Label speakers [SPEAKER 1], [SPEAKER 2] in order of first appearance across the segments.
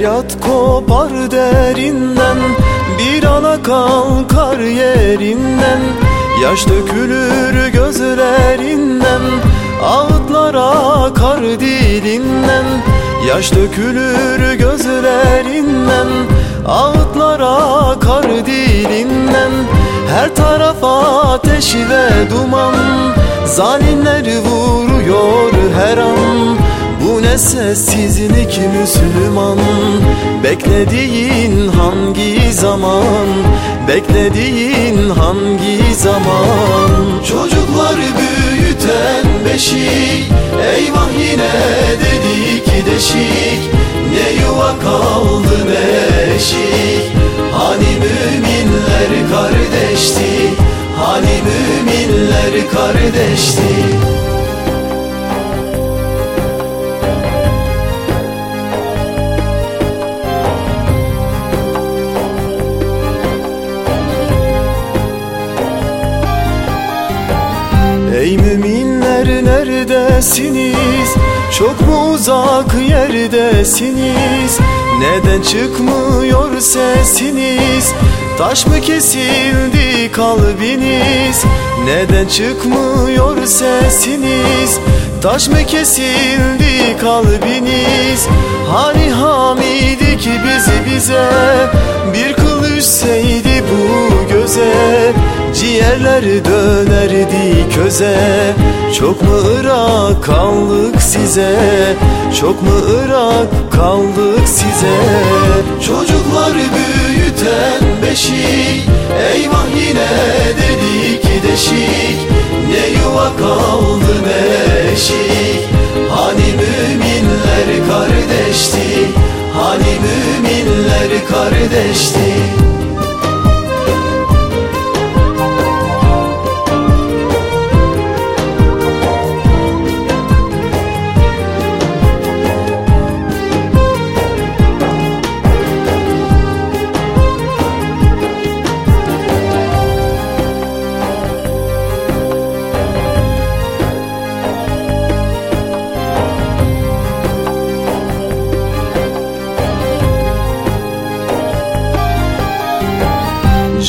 [SPEAKER 1] Feryat kopar derinden Bir ana kalkar yerinden. Yaş dökülür gözlerinden Ağıtlar akar dilinden. Yaş dökülür gözlerinden Ağıtlar akar dilinden. Her taraf ateş ve duman Zalimler vuruyor her an ne sessizlik Müslüman Beklediğin hangi zaman? Beklediğin hangi zaman? Çocuklar büyüten beşik Eyvah yine dedik deşik. Ne yuva kaldı ne eşik. Hani müminler kardeşti Hani müminler kardeşti Ey müminler neredesiniz? Çok mu uzak yerdesiniz? Neden çıkmıyor sesiniz? Taş mı kesildi kalbiniz? Neden çıkmıyor sesiniz? Taş mı kesildi kalbiniz? Hani hamidik bizi bize Bir kılıç Ciğerler dönerdi köze. Çok mu ırak kaldık size? Çok mu ırak kaldık size? Çocuklar büyüten beşik Eyvah yine dedik deşik. Ne yuva kaldı ne eşik Hani müminler kardeşti? Hani müminler kardeşti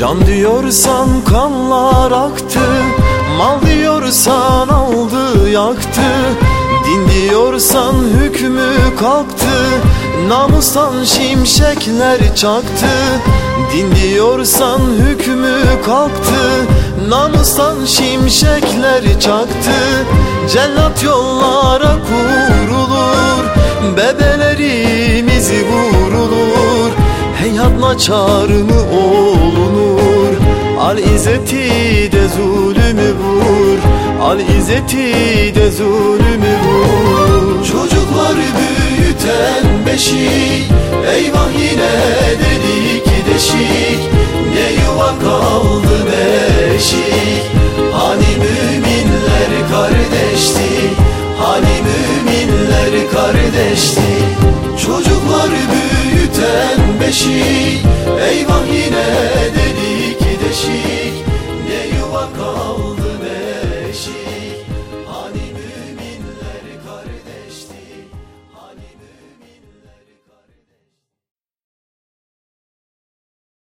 [SPEAKER 1] Can diyorsan kanlar aktı Mal diyorsan aldı yaktı. Din diyorsan hükmü kalktı Namustan şimşekler çaktı. Din diyorsan hükmü kalktı Namustan şimşekler çaktı. Cellat yollara kurulur Bebelerimiz vurulur. Heyhat naçar mı olunur Al izzeti de zulümü vur. Al izzeti de zulümü vur. Çocuklar büyüten beşik Eyvah yine dedik deşik. Ne yuva kaldı ne eşik Hani müminler kardeşti Hani müminler kardeşti